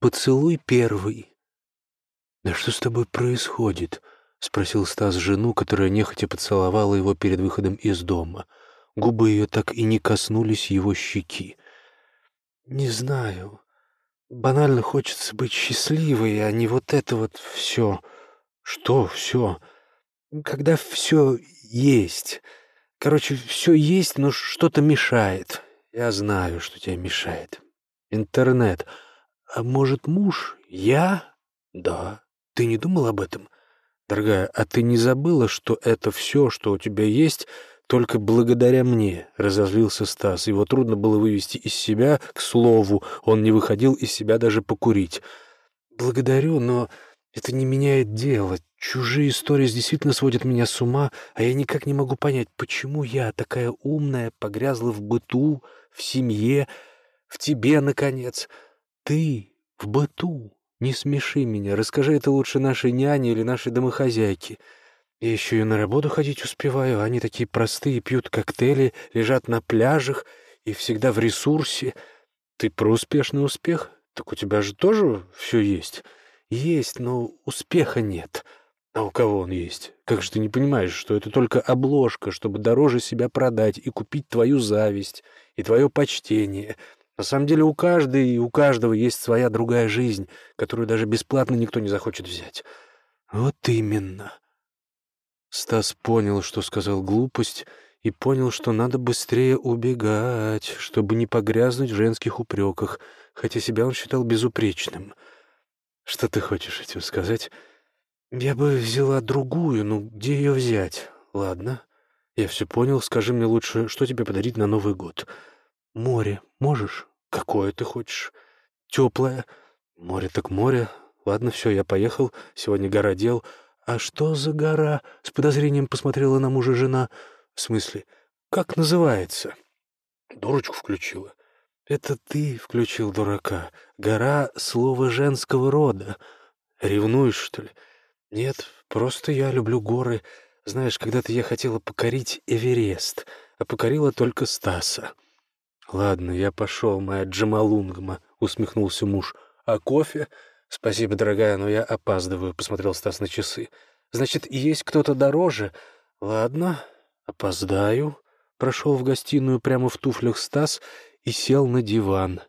Поцелуй первый». «Да что с тобой происходит?» — спросил Стас жену, которая нехотя поцеловала его перед выходом из дома. Губы ее так и не коснулись его щеки. «Не знаю. Банально хочется быть счастливой, а не вот это вот все. Что все? Когда все есть. Короче, все есть, но что-то мешает. Я знаю, что тебе мешает. Интернет. А может, муж? Я? Да. Ты не думал об этом? Дорогая, а ты не забыла, что это все, что у тебя есть, только благодаря мне, — разозлился Стас. Его трудно было вывести из себя, к слову, он не выходил из себя даже покурить. Благодарю, но это не меняет дело. Чужие истории действительно сводят меня с ума, а я никак не могу понять, почему я, такая умная, погрязла в быту, в семье, в тебе, наконец. Ты в быту. Не смеши меня, расскажи это лучше нашей няне или нашей домохозяйке. Я еще и на работу ходить успеваю, они такие простые, пьют коктейли, лежат на пляжах и всегда в ресурсе. Ты про успешный успех? Так у тебя же тоже все есть. Есть, но успеха нет. А у кого он есть? Как же ты не понимаешь, что это только обложка, чтобы дороже себя продать и купить твою зависть и твое почтение? На самом деле у каждой и у каждого есть своя другая жизнь, которую даже бесплатно никто не захочет взять. Вот именно. Стас понял, что сказал глупость, и понял, что надо быстрее убегать, чтобы не погрязнуть в женских упреках, хотя себя он считал безупречным. Что ты хочешь этим сказать? Я бы взяла другую, ну где ее взять? Ладно, я все понял. Скажи мне лучше, что тебе подарить на Новый год? Море можешь? Какое ты хочешь? Теплое? Море так море. Ладно, все, я поехал. Сегодня гора дел. А что за гора? С подозрением посмотрела на мужа жена. В смысле, как называется? Дурочку включила. Это ты включил дурака. Гора — слово женского рода. Ревнуешь, что ли? «Нет, просто я люблю горы. Знаешь, когда-то я хотела покорить Эверест, а покорила только Стаса». «Ладно, я пошел, моя Джамалунгма», — усмехнулся муж. «А кофе?» «Спасибо, дорогая, но я опаздываю», — посмотрел Стас на часы. «Значит, есть кто-то дороже?» «Ладно, опоздаю». Прошел в гостиную прямо в туфлях Стас и сел на диван.